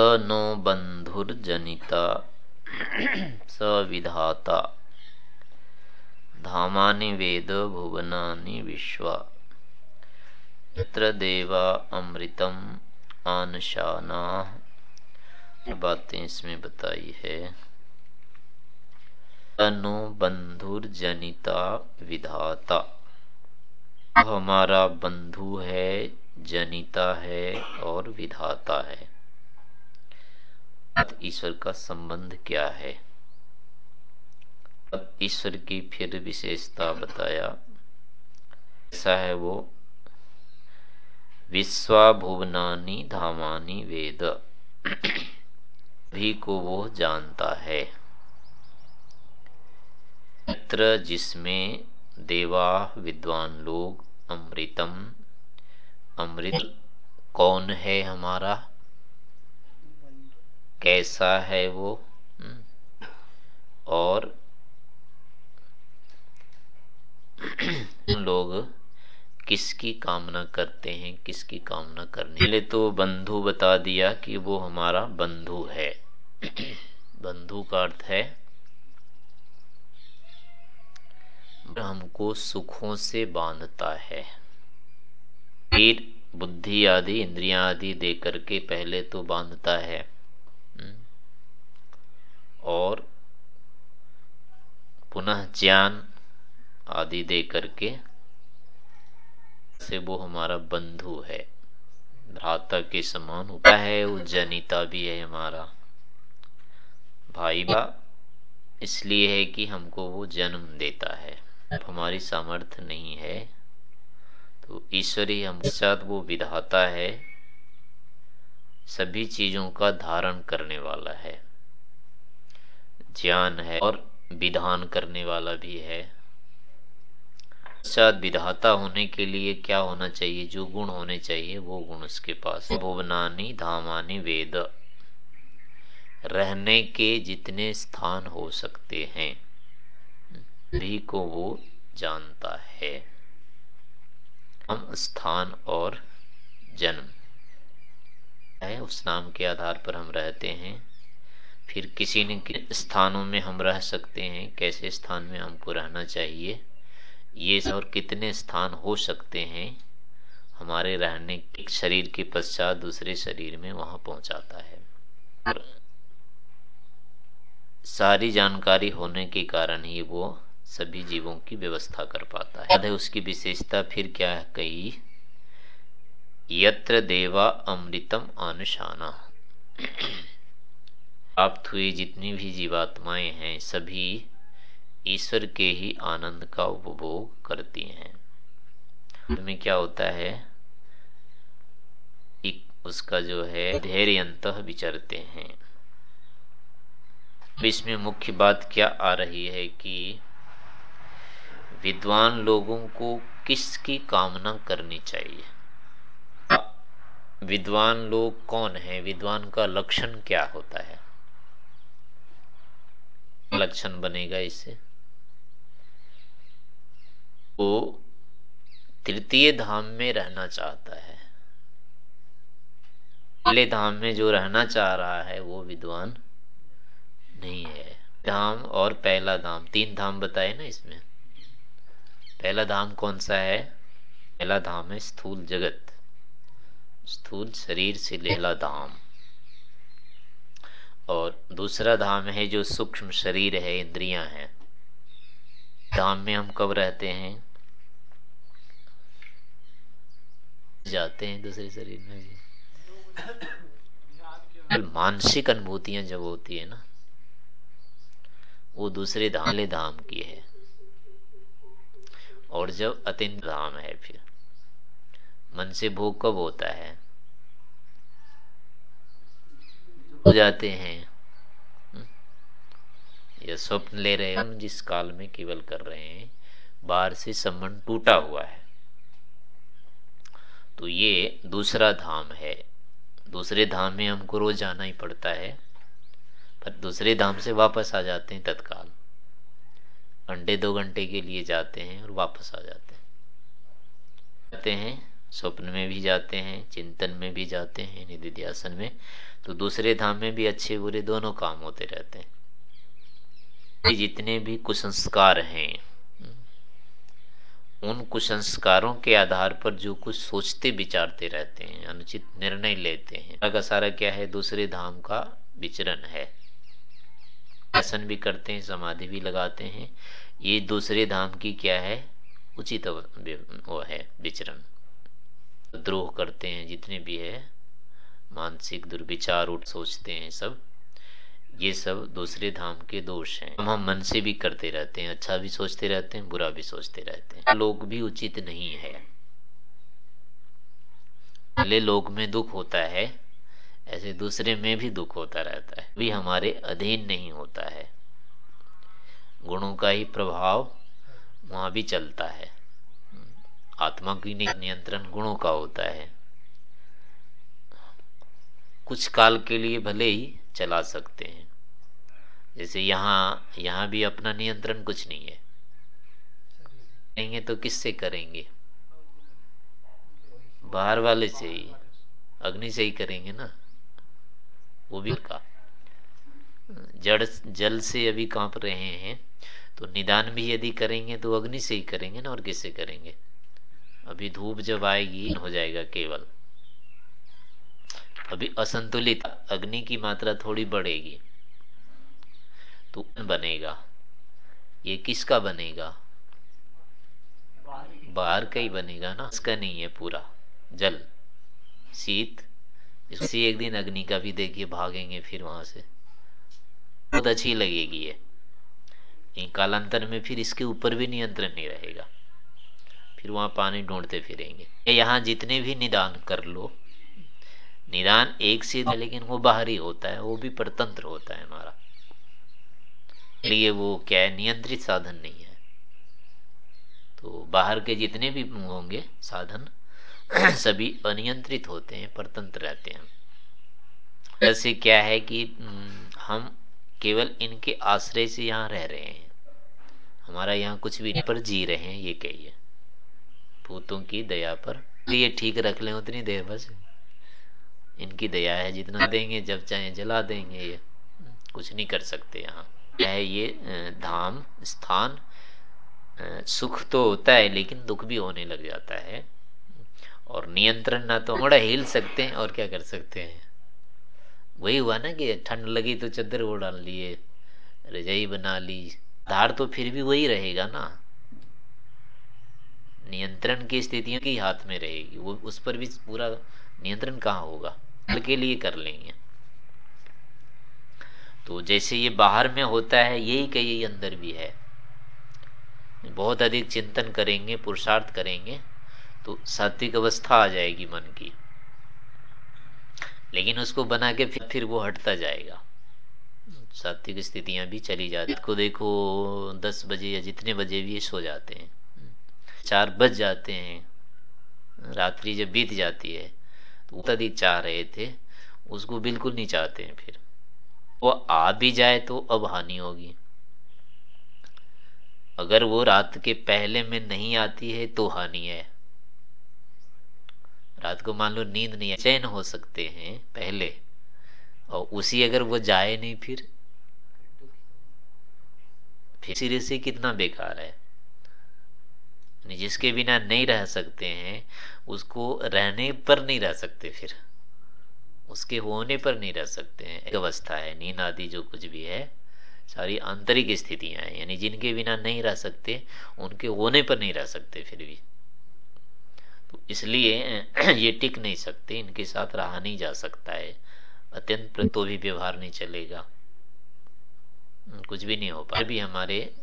No बंधुर्जनिता विधाता धामानि वेद भुवनानि विश्वा। यत्र देवा अमृतम आनशाना। बातें इसमें बताई है। अनु बंधुर्जनिता विधाता हमारा बंधु है, जनिता है और विधाता है। ईश्वर का संबंध क्या है? अब ईश्वर की फिर विशेषता बताया। ऐसा है वो, विश्वाभुवनानी धामानी वेद। भी को वो जानता है। चित्र जिसमें देवा विद्वान लोग अमृतम, अमृत कौन है हमारा? कैसा है वो? हम्म, और लोग किसकी कामना करते हैं किसकी कामना करने? पहले तो बंधु बता दिया कि वो हमारा बंधु है। बंधु का अर्थ है हमको सुखों से बांधता है। फिर बुद्धि आदि इंद्रिया आदि दे करके पहले तो बांधता है। और पुनः ज्ञान आदि दे करके से वो हमारा बंधु है। भ्राता के समान होता है वो जनिता भी है हमारा। भाई बा इसलिए है कि हमको वो जन्म देता है। हमारी सामर्थ्य नहीं है तो ईश्वरी हम साथ वो विधाता है सभी चीज़ों का धारण करने वाला है। ज्ञान है और विधान करने वाला भी है। पश्चात विधाता होने के लिए क्या होना चाहिए? जो गुण होने चाहिए, वो गुण उसके पास भुवनानी धामानी वेद। रहने के जितने स्थान हो सकते हैं भी को वो जानता है। हम स्थान और जन्म। है, उस नाम के आधार पर हम रहते हैं। फिर किसी न स्थानों में हम रह सकते हैं, कैसे स्थान में हमको रहना चाहिए, ये और कितने स्थान हो सकते हैं, हमारे रहने के शरीर के पश्चात दूसरे शरीर में वहाँ पहुंचाता है। और सारी जानकारी होने के कारण ही वो सभी जीवों की व्यवस्था कर पाता है, उसकी विशेषता फिर क्या कही? यत्र देवा अमृतम अनुशाना प्राप्त हुई जितनी भी जीवात्माएँ हैं, सभी ईश्वर के ही आनंद का उपभोग करती हैं। में क्या होता है? एक उसका जो है धैर्य अंत विचरते हैं। इसमें मुख्य बात क्या आ रही है कि विद्वान लोगों को किसकी कामना करनी चाहिए? विद्वान लोग कौन है? विद्वान का लक्षण क्या होता है? लक्षण बनेगा इससे वो तृतीय धाम में रहना चाहता है। पहले धाम में जो रहना चाह रहा है, वो विद्वान नहीं है। धाम और पहला धाम। तीन धाम बताए ना इसमें? पहला धाम कौन सा है? पहला धाम है स्थूल जगत। स्थूल शरीर से लेला धाम और दूसरा धाम है जो सूक्ष्म शरीर है, इंद्रियाँ हैं। धाम में हम कब रहते हैं? जाते हैं दूसरे शरीर में भी। मानसिक अनुभूतियाँ जब होती है ना, वो दूसरे धाले धाम की है। और जब अतिन धाम है फिर। मन से भोग कब होता है? हो जाते हैं। यह स्वप्न ले रहे हम जिस काल में केवल कर रहे हैं, बाहर से संबंध टूटा हुआ है। तो ये दूसरा धाम है। दूसरे धाम में हमको रोज जाना ही पड़ता है, पर दूसरे धाम से वापस आ जाते हैं तत्काल। घंटे दो घंटे के लिए जाते हैं और वापस आ जाते हैं। जाते हैं स्वप्न में भी जाते हैं, चिंतन में भी जाते हैं निधि ध्यासन में। तो दूसरे धाम में भी अच्छे बुरे दोनों काम होते रहते हैं। जितने भी कुसंस्कार हैं, उन कुसंस्कारों के आधार पर जो कुछ सोचते, विचारते रहते हैं, अनुचित निर्णय लेते हैं। सारा सारा क्या है, दूसरे धाम का विचरण है। आसन भी करते हैं, समाधि भी लगाते हैं। ये दूसरे धाम की क्या है, उचित वो है, विचरण। द्रोह करते हैं, जितने भी है, मानसिक दुर्विचार, उठ सोचते हैं सब। ये सब दूसरे धाम के दोष हैं। हम हम मन से भी करते रहते हैं अच्छा भी सोचते रहते हैं, बुरा भी सोचते रहते हैं। लोग भी उचित नहीं है। पहले लोग में दुख होता है, ऐसे दूसरे में भी दुख होता रहता है। भी हमारे अधीन नहीं होता है। गुणों का ही प्रभाव वहाँ भी चलता है। आत्मा की नियंत्रण गुणों का होता है। कुछ काल के लिए भले ही चला सकते हैं। जैसे यहाँ यहाँ भी अपना नियंत्रण कुछ नहीं है। करेंगे तो किससे करेंगे? बाहर वाले से ही, अग्नि से ही करेंगे ना? वो भी का जड़ जल से अभी काँप रहे हैं तो निदान भी यदि करेंगे तो अग्नि से ही करेंगे ना, और किससे करेंगे? अभी धूप जब आएगी, हो जाएगा केवल। अभी असंतुलित, अग्नि की मात्रा थोड़ी बढ़ेगी। तो बनेगा? ये किसका बनेगा? बाहर का ही बनेगा ना? इसका नहीं है पूरा। जल। शीत। इसी एक दिन अग्नि का भी देखिए, भागेंगे फिर वहाँ से। बहुत अच्छी लगेगी ये। कालांतर में फिर इसके ऊपर भी नियंत्रण नहीं रहेगा। फिर वहाँ पानी ढूंढते फिरेंगे। यहाँ जितने भी निदान कर लो निदान एक से लेकिन वो बाहरी होता है वो भी परतंत्र होता है हमारा। लिए वो क्या है नियंत्रित साधन नहीं है। तो बाहर के जितने भी होंगे साधन सभी अनियंत्रित होते हैं परतंत्र रहते हैं। ऐसे क्या है कि हम केवल इनके आश्रय से यहाँ रह रहे हैं। हमारा यहाँ कुछ भी पर जी रहे हैं ये कहिए। भूतों की दया पर। ये ठीक रख लें उतनी देर बस। इनकी दया है, जितना देंगे, जब चाहे जला देंगे ये। कुछ नहीं कर सकते यहाँ। है ये धाम, स्थान। सुख तो होता है, लेकिन दुख भी होने लग जाता है। और नियंत्रण ना तो थोड़ा हिल सकते हैं, और क्या कर सकते हैं? वही हुआ ना कि ठंड लगी तो चद्दर वो डाल लिए, रजाई बना ली। धार तो फिर भी वही रहेगा ना। नियंत्रण की स्थितियों की हाथ में रहेगी। वो उस पर भी पूरा नियंत्रण कहाँ होगा? के लिए कर लेंगे। तो जैसे ये बाहर में होता है यही का यही अंदर भी है। बहुत अधिक चिंतन करेंगे पुरुषार्थ करेंगे तो सात्विक अवस्था आ जाएगी मन की। लेकिन उसको बना के फिर, फिर वो हटता जाएगा। सात्विक स्थितियाँ भी चली जाती को देखो दस बजे या जितने बजे भी सो जाते हैं। चार बज जाते हैं। रात्रि जब बीत जाती है तो अधिक चाह रहे थे, उसको बिल्कुल नहीं चाहते हैं फिर। वो आ भी जाए तो अब हानि होगी। अगर वो रात के पहले में नहीं आती है तो हानि है। रात को मान लो नींद नहीं चैन हो सकते हैं पहले, और उसी अगर वो जाए नहीं फिर फिर सिरे से कितना बेकार है। जिसके बिना नहीं रह सकते हैं, उसको रहने पर नहीं रह सकते फिर। उसके होने पर नहीं रह सकते हैं। एक अवस्था है, नींद आदि जो कुछ भी है, सारी आंतरिक स्थितियाँ हैं। यानी जिनके बिना नहीं रह सकते, उनके होने पर नहीं रह सकते फिर भी। तो इसलिए ये टिक नहीं सकते, इनके साथ रहा नहीं जा सकता है। अत्यंत तो भी व्यवहार नहीं चलेगा। कुछ भी नहीं हो पा भी हमारे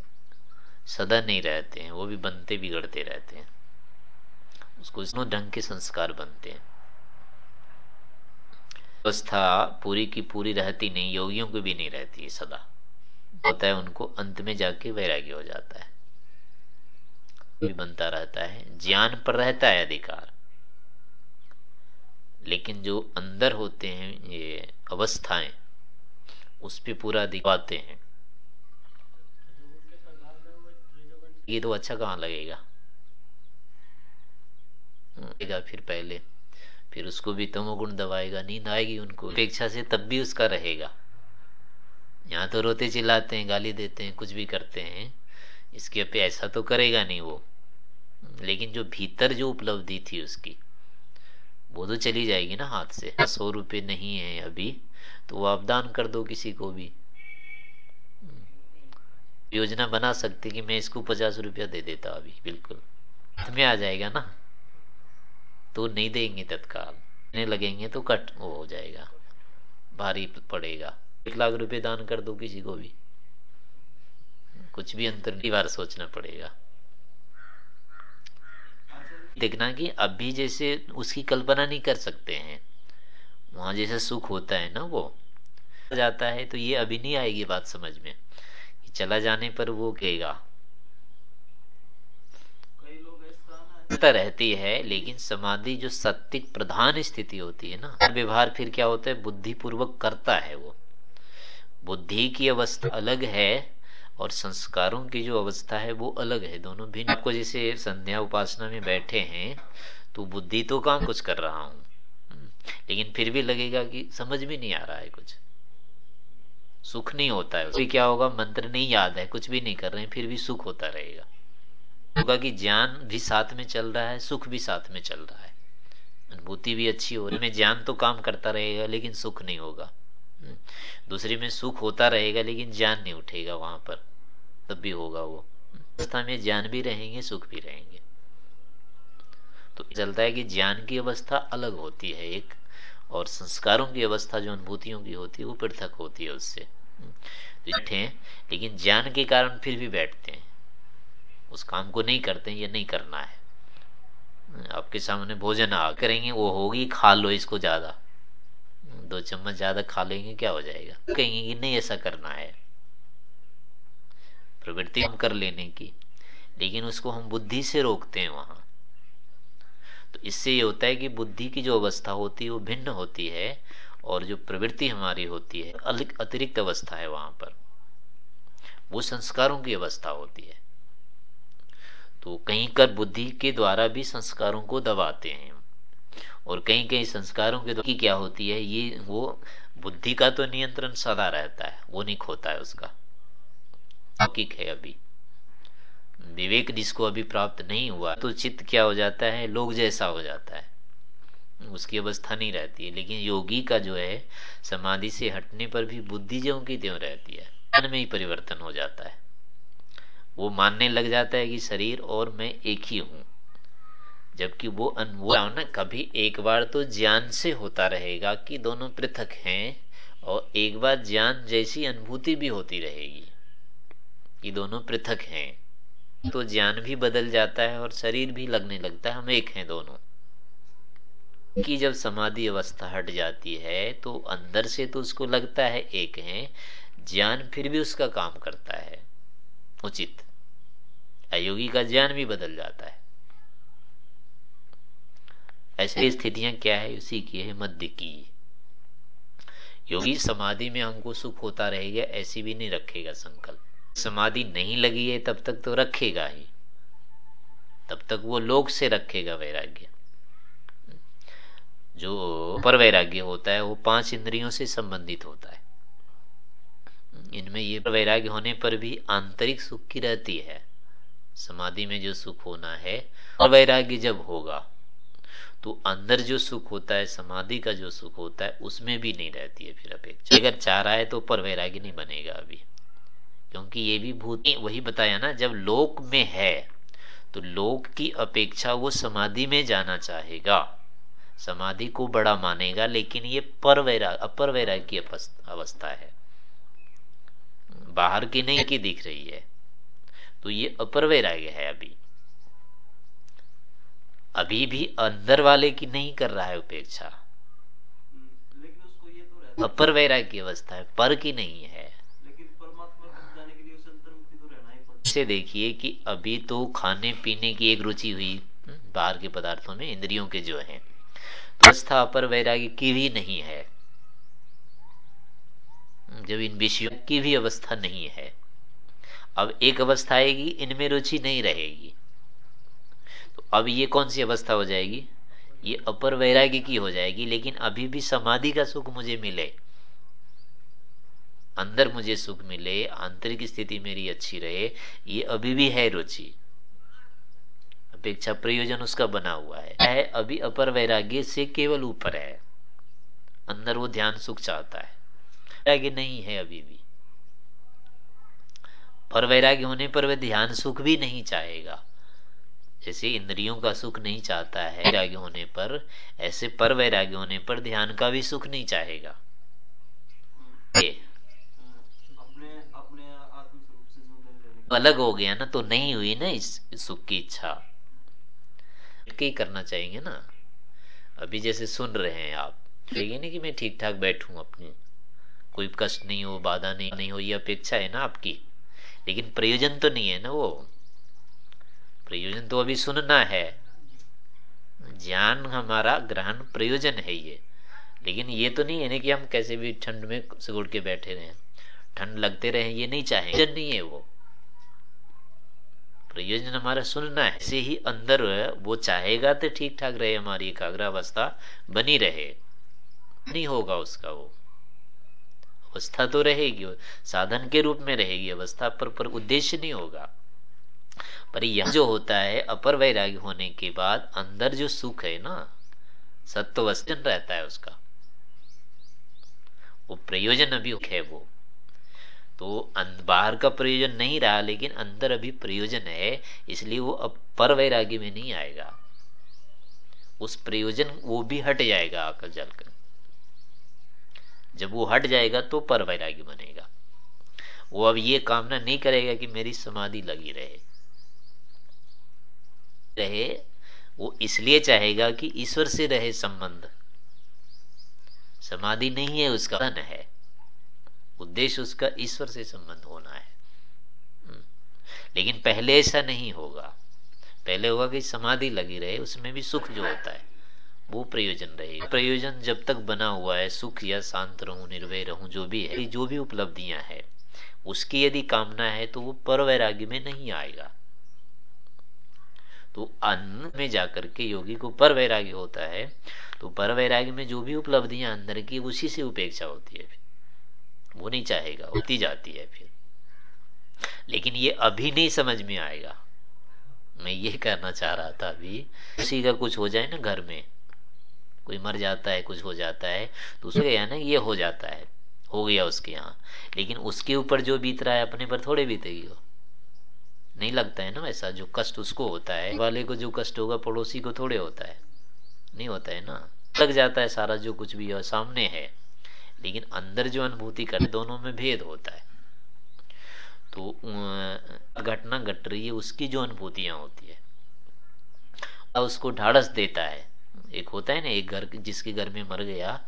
सदा नहीं रहते हैं, वो भी बनते बिगड़ते रहते हैं। उसको इस ढंग के संस्कार बनते हैं। अवस्था पूरी की पूरी रहती नहीं, योगियों को भी नहीं रहती है सदा। होता है उनको, अंत में जाके वैराग्य हो जाता है। भी बनता रहता है, ज्ञान पर रहता है अधिकार। लेकिन जो अंदर होते हैं, ये अवस्थाएँ, उस पर पूरा दिखाते हैं। ये तो अच्छा कहाँ लगेगा? आएगा फिर पहले। फिर उसको भी तमोगुण दबाएगा, नींद आएगी उनको। अपेक्षा से तब भी उसका रहेगा। यहाँ तो रोते चिल्लाते हैं, गाली देते हैं, कुछ भी करते हैं। इसके पे ऐसा तो करेगा नहीं वो। लेकिन जो भीतर जो उपलब्धि थी उसकी, वो तो चली जाएगी ना हाथ से। सौ रुपये नहीं है अभी तो वो आप दान कर दो किसी को भी। योजना बना सकते कि मैं इसको पचास रुपया दे देता अभी, बिल्कुल। में आ जाएगा ना? तो नहीं देंगे तत्काल। लगेंगे तो कट वो हो जाएगा। भारी पड़ेगा। एक लाख रुपए दान कर दो किसी को भी। कुछ भी अंतर बार सोचना पड़ेगा। देखना कि अभी जैसे उसकी कल्पना नहीं कर सकते हैं। वहाँ जैसे सुख होता है ना वो। जाता है तो ये अभी नहीं आएगी बात समझ में। चला जाने पर वो कहेगा। रहती है लेकिन समाधि जो सत्य प्रधान स्थिति होती है ना व्यवहार फिर क्या होता है? बुद्धि पूर्वक करता है वो। बुद्धि की अवस्था अलग है और संस्कारों की जो अवस्था है वो अलग है। दोनों भिन्न। आपको जैसे संध्या उपासना में बैठे हैं तो बुद्धि तो काम कुछ कर रहा हूँ। लेकिन फिर भी लगेगा कि समझ भी नहीं आ रहा है कुछ। सुख नहीं होता है। क्या होगा? मंत्र नहीं याद है, कुछ भी नहीं कर रहे हैं, फिर भी सुख होता रहेगा। होगा कि ज्ञान भी साथ में चल रहा है, सुख भी साथ में चल रहा है। अनुभूति भी अच्छी हो रही है, ज्ञान तो काम करता रहेगा, लेकिन सुख नहीं होगा। दूसरे में सुख होता रहेगा, लेकिन ज्ञान नहीं उठेगा वहाँ पर। तब भी होगा वो। अवस्था में ज्ञान भी रहेंगे, सुख भी रहेंगे। तो चलता है कि ज्ञान की अवस्था अलग होती है, एक और संस्कारों की अवस्था, जो अनुभूतियों की होती है, वो पृथक होती है उससे। बैठे हैं, लेकिन ज्ञान के कारण फिर भी बैठते हैं। उस काम को नहीं करते हैं, या नहीं करना है। आपके सामने भोजन आ करेंगे, वो होगी, खा लो इसको ज़्यादा। दो चम्मच ज़्यादा खा लेंगे, क्या हो जाएगा? कहेंगे कि नहीं, ऐसा करना है। प्रवृत्ति हम कर लेने की, लेकिन उसको हम बुद्धि से रोकते हैं वहाँ। तो इससे ये होता है कि बुद्धि की जो अवस्था होती है, वो भिन्न होती है और जो प्रवृत्ति हमारी होती है अतिरिक्त अवस्था है वहाँ पर। वो संस्कारों की अवस्था होती है। तो कहीं कर बुद्धि के द्वारा भी संस्कारों को दबाते हैं और कहीं कहीं संस्कारों के द्वारा क्या होती है, ये वो बुद्धि का तो नियंत्रण सदा रहता है, वो नहीं खोता है उसका। लौकिक है अभी। विवेक जिसको अभी प्राप्त नहीं हुआ तो चित्त क्या हो जाता है, लोग जैसा हो जाता है। उसकी अवस्था नहीं रहती है। लेकिन योगी का जो है, समाधि से हटने पर भी बुद्धि जो की त्यों रहती है। मन में ही परिवर्तन हो जाता है। वो मानने लग जाता है कि शरीर और मैं एक ही हूँ। जबकि वो अनुभव ना, कभी एक बार तो ज्ञान से होता रहेगा कि दोनों पृथक हैं और एक बार ज्ञान जैसी अनुभूति भी होती रहेगी कि दोनों पृथक हैं। तो ज्ञान भी बदल जाता है और शरीर भी लगने लगता है, हम एक हैं दोनों। कि जब समाधि अवस्था हट जाती है तो अंदर से तो उसको लगता है एक है ज्ञान फिर भी उसका काम करता है। उचित। अयोगी का ज्ञान भी बदल जाता है। ऐसी स्थितियाँ क्या है? उसी की है मध्य की। योगी समाधि में हमको सुख होता रहेगा ऐसी भी नहीं रखेगा संकल्प। समाधि नहीं लगी है तब तक तो रखेगा ही। तब तक वो लोग से रखेगा वैराग्य। जो पर वैराग्य होता है वो पाँच इंद्रियों से संबंधित होता है। इनमें ये वैराग्य होने पर भी आंतरिक सुख की रहती है। समाधि में जो सुख होना है और वैराग्य जब होगा तो अंदर जो सुख होता है समाधि का जो सुख होता है उसमें भी नहीं रहती है फिर अपेक्षा। अगर चाह रहा है तो पर वैराग्य नहीं बनेगा अभी। क्योंकि ये भी भूत वही बताया ना जब लोक में है तो लोक की अपेक्षा वो समाधि में जाना चाहेगा। समाधि को बड़ा मानेगा लेकिन ये पर वैराग अपर वैराग की अवस्था है। बाहर की नहीं की दिख रही है। तो ये अपर वैराग्य है अभी। अभी भी अंदर वाले की नहीं कर रहा है उपेक्षा। अपर वैराग की अवस्था है पर की नहीं है। से देखिए कि अभी तो खाने पीने की एक रुचि हुई हम्म, बाहर के पदार्थों में इंद्रियों के जो है। अवस्था अपर वैराग्य की भी नहीं है। जब इन विषयों की भी अवस्था नहीं है। अब एक अवस्था आएगी, इनमें रुचि नहीं रहेगी। तो अब ये कौन सी अवस्था हो जाएगी? ये अपर वैराग्य की हो जाएगी, लेकिन अभी भी समाधि का सुख मुझे मिले। अंदर मुझे सुख मिले, आंतरिक स्थिति मेरी अच्छी रहे, ये अभी भी है रुचि। अपेक्षा प्रयोजन उसका बना हुआ है। है अभी अपर वैराग्य से केवल ऊपर है। अंदर वो ध्यान सुख चाहता है। वैराग्य नहीं है अभी भी। पर वैराग्य होने पर वह ध्यान सुख भी नहीं चाहेगा। जैसे इंद्रियों का सुख नहीं चाहता है वैराग्य होने पर ऐसे पर वैराग्य होने पर ध्यान का भी सुख नहीं चाहेगा। ये। अलग हो गया ना तो नहीं हुई ना इस सुख की इच्छा। के करना चाहेंगे ना। अभी जैसे सुन रहे हैं आप चाहिए नहीं कि मैं ठीक ठाक बैठूं अपनी। कोई कष्ट नहीं हो, बाधा नहीं नहीं हो, ये अपेक्षा है ना आपकी। लेकिन प्रयोजन तो नहीं है ना वो। प्रयोजन तो अभी सुनना है। ज्ञान हमारा, ग्रहण प्रयोजन है ये। लेकिन ये तो नहीं है ना कि हम कैसे भी ठंड में सिकुड़ के बैठे रहे। ठंड लगते रहे, ये नहीं चाहे नहीं है वो। प्रयोजन हमारा सुनना है। ऐसे ही अंदर वो चाहेगा तो ठीक ठाक रहे हमारी एकाग्रावस्था, बनी रहे। नहीं होगा उसका वो। अवस्था तो रहेगी साधन के रूप में रहेगी, अवस्था पर पर उद्देश्य नहीं होगा। पर यह जो होता है, अपर वैराग्य होने के बाद अंदर जो सुख है ना, सत्व वस्तन रहता है उसका। वो प्रयोजन अभी है वो। तो बाहर का प्रयोजन नहीं रहा, लेकिन अंदर अभी प्रयोजन है, इसलिए वो अब पर वैराग्य में नहीं आएगा। उस प्रयोजन वो भी हट जाएगा आकर जलकर। जब वो हट जाएगा तो पर वैराग्य बनेगा। वो अब ये कामना नहीं करेगा कि मेरी समाधि लगी रहे। रहे, वो इसलिए चाहेगा कि ईश्वर से रहे संबंध। समाधि नहीं है, उसका धन है। उद्देश्य उसका ईश्वर से संबंध होना है। हम्म। लेकिन पहले ऐसा नहीं होगा। पहले होगा कि समाधि लगी रहे, उसमें भी सुख जो होता है, वो प्रयोजन रहेगा प्रयोजन जब तक बना हुआ है, सुख या शांत रहूँ, निर्भय रहूँ, जो भी है, जो भी उपलब्धियाँ है, उसकी यदि कामना है तो वो पर वैराग्य में नहीं आएगा। तो अन्न में जाकर के योगी को पर वैराग्य होता है तो पर वैराग्य में जो भी उपलब्धियाँ अंदर की, उसी से उपेक्षा होती है। वो नहीं चाहेगा, होती जाती है फिर। लेकिन ये अभी नहीं समझ में आएगा। मैं ये कहना चाह रहा था अभी किसी का कुछ हो जाए ना घर में। कोई मर जाता है, कुछ हो जाता है तो उसके यहाँ ना ये हो जाता है। हो गया उसके यहाँ। लेकिन उसके ऊपर जो बीत रहा है, अपने पर थोड़े बीतेगी वो। नहीं लगता है ना वैसा, जो कष्ट उसको होता है, वाले को जो कष्ट होगा, पड़ोसी को थोड़े होता है। नहीं होता है ना। लग जाता है सारा जो कुछ भी है, सामने है। लेकिन अंदर जो अनुभूति कर दोनों में भेद होता है। तो घटना घट रही है, उसकी जो अनुभूतियाँ होती है। उसको ढाढ़स देता है। एक होता है ना, एक घर जिसके घर में मर गया,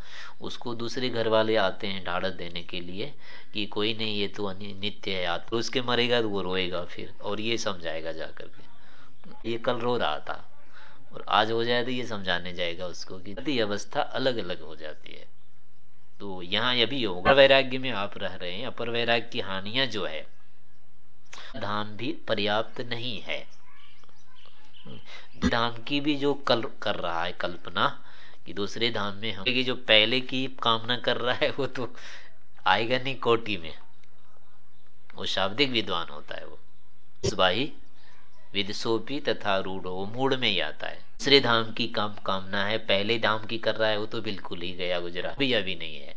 उसको दूसरे घर वाले आते हैं ढाढ़स देने के लिए कि कोई नहीं, ये तो नित्य है तो उसके मरेगा तो वो रोएगा फिर, और ये समझाएगा जाकर के। ये कल रो रहा था, और आज हो जाए तो ये समझाने जाएगा उसको कि अवस्था अलग अलग हो जाती है। तो यहाँ अभी होगा। वैराग्य में आप रह रहे हैं, अपर वैराग्य की हानियाँ जो है धाम भी पर्याप्त नहीं है। धाम की भी जो कल कर रहा है कल्पना कि दूसरे धाम में हम जो पहले की कामना कर रहा है, वो तो आएगा नहीं कोटि में। वो शाब्दिक विद्वान होता है वो। भाई विदसोपी तथा रूढ़ मूड में ही आता है। दूसरे धाम की काम कामना है, पहले धाम की कर रहा है, वो तो बिल्कुल ही गया गुजरा। भी अभी नहीं है।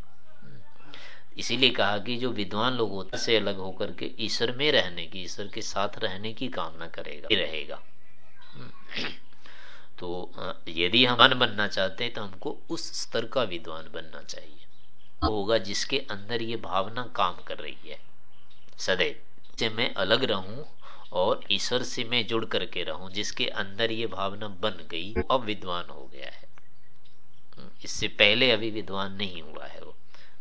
इसीलिए कहा कि जो विद्वान लोग होते से अलग होकर के ईश्वर में रहने की, ईश्वर के साथ रहने की कामना करेगा रहेगा। तो यदि हम मन बनना चाहते हैं तो हमको उस स्तर का विद्वान बनना चाहिए। वो होगा जिसके अंदर ये भावना काम कर रही है। सदैव। से मैं अलग रहूँ और ईश्वर से मैं जुड़ करके रहूँ, जिसके अंदर ये भावना बन गई अब विद्वान हो गया है। इससे पहले अभी विद्वान नहीं हुआ है वो।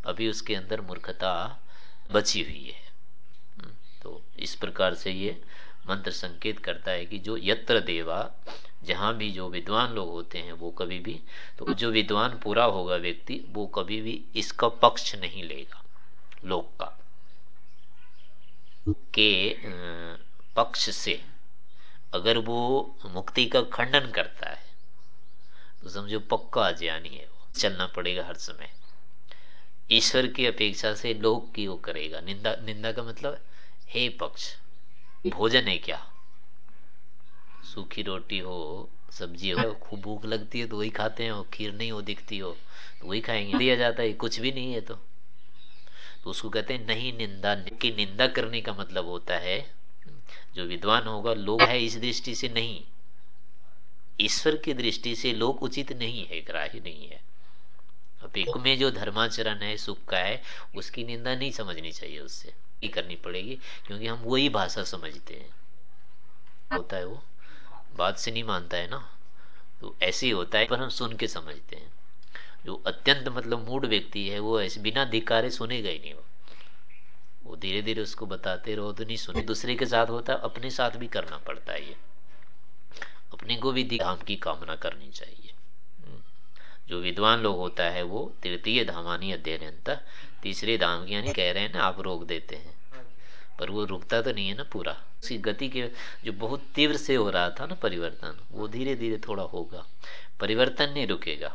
अभी उसके अंदर मूर्खता बची हुई है। तो इस प्रकार से ये मंत्र संकेत करता है कि जो यत्र देवा, जहाँ भी जो विद्वान लोग होते हैं, वो कभी भी तो जो विद्वान पूरा होगा व्यक्ति, वो कभी भी इसका पक्ष नहीं लेगा, लोक का। के पक्ष से अगर वो मुक्ति का खंडन करता है तो समझो पक्का ज्ञानी है वो। चलना पड़ेगा हर समय। ईश्वर की अपेक्षा से लोग की वो करेगा। निंदा निंदा का मतलब हे पक्ष, भोजन है क्या? सूखी रोटी हो, सब्ज़ी हो, खूब भूख लगती है तो वही खाते हैं खीर नहीं हो, दिखती हो तो वही खाएँगे। दिया जाता है, कुछ भी नहीं है तो। तो उसको कहते हैं नहीं निंदा। की निंदा करने का मतलब होता है जो विद्वान होगा, लोग है इस दृष्टि से नहीं। ईश्वर की दृष्टि से लोग उचित नहीं है, ग्राह्य नहीं है। अपेक में जो धर्माचरण है, सुख का है, उसकी निंदा नहीं समझनी चाहिए उससे। ही करनी पड़ेगी, क्योंकि हम वही भाषा समझते हैं। होता है वो। बात से नहीं मानता है ना? तो ऐसे ही होता है, पर हम सुन के समझते हैं। जो अत्यंत मतलब मूड व्यक्ति है, वो ऐसे बिना धिकारे सुनेगा ही नहीं वो। वो धीरे धीरे उसको बताते रहो तो नहीं सुने। दूसरे के साथ होता है अपने साथ भी करना पड़ता है ये। अपने को भी धाम की कामना करनी चाहिए। जो विद्वान लोग होता है वो तृतीय धामानी अध्ययन तीसरे धाम की यानी कह रहे हैं ना आप रोक देते हैं। पर वो रुकता तो नहीं है ना पूरा। उसकी गति के जो बहुत तीव्र से हो रहा था ना परिवर्तन वो धीरे धीरे थोड़ा होगा। परिवर्तन नहीं रुकेगा।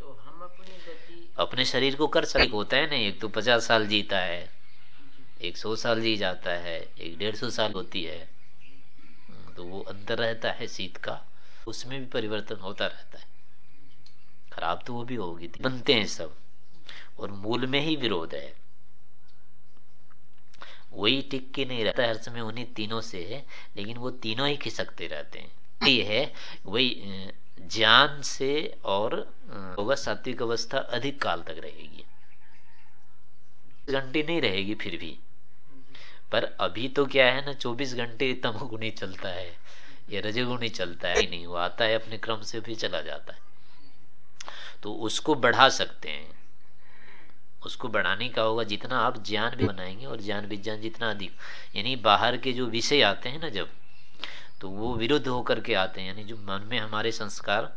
तो हम अपनी गति अपने शरीर को कर सकते होता है। ना एक तो पचास साल जीता है। एक सौ साल जी जाता है, एक डेढ़ सौ साल होती है तो वो अंतर रहता है शीत का। उसमें भी परिवर्तन होता रहता है। खराब तो वो भी होगी, बनते हैं सब। और मूल में ही विरोध है। वही टिक के नहीं रहता, हर समय उन्हीं तीनों से है, लेकिन वो तीनों ही खिसकते रहते हैं। ये है, वही ज्ञान से और होगा सात्विक अवस्था अधिक काल तक रहेगी। घंटे नहीं रहेगी फिर भी। पर अभी तो क्या है ना, चौबीस घंटे तमोगुणी चलता है। ये रजगुणी चलता है, नहीं, वो आता है अपने क्रम से भी चला जाता है। तो उसको बढ़ा सकते हैं। उसको बढ़ाने का होगा जितना आप ज्ञान भी बनाएँगे और ज्ञान विज्ञान जितना अधिक। यानी बाहर के जो विषय आते हैं ना जब तो वो विरुद्ध होकर के आते हैं। यानी जो मन में हमारे संस्कार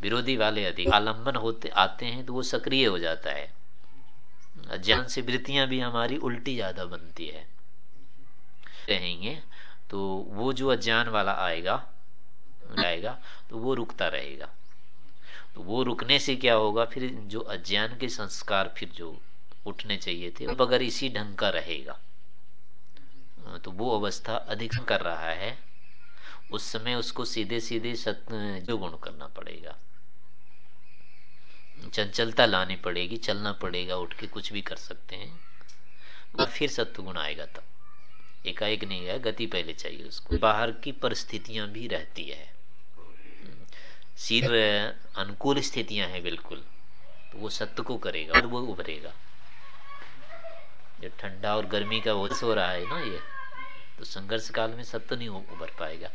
विरोधी वाले अधिक आलंबन होते, आते हैं तो वो सक्रिय हो जाता है। ज्ञान से वृत्तियाँ भी हमारी उल्टी ज़्यादा बनती है। रहेंगे तो वो जो अज्ञान वाला आएगा आएगा तो वो रुकता रहेगा। तो वो रुकने से क्या होगा, फिर जो अज्ञान के संस्कार फिर जो उठने चाहिए थे, अब अगर इसी ढंग का रहेगा तो वो अवस्था अधिक कर रहा है, उस समय उसको सीधे सीधे सत्य जो गुण करना पड़ेगा। चंचलता लानी पड़ेगी, चलना पड़ेगा, उठ के कुछ भी कर सकते हैं और फिर सत्य गुण आएगा तब। एकाएक नहीं है, गति पहले चाहिए उसको। बाहर की परिस्थितियाँ भी रहती है। सिर्फ़ अनुकूल स्थितियाँ हैं बिल्कुल तो वो सत्य को करेगा और वो उभरेगा। जो ठंडा और गर्मी का वो हो रहा है ना ये तो संघर्ष काल में सत्य नहीं उभर पाएगा।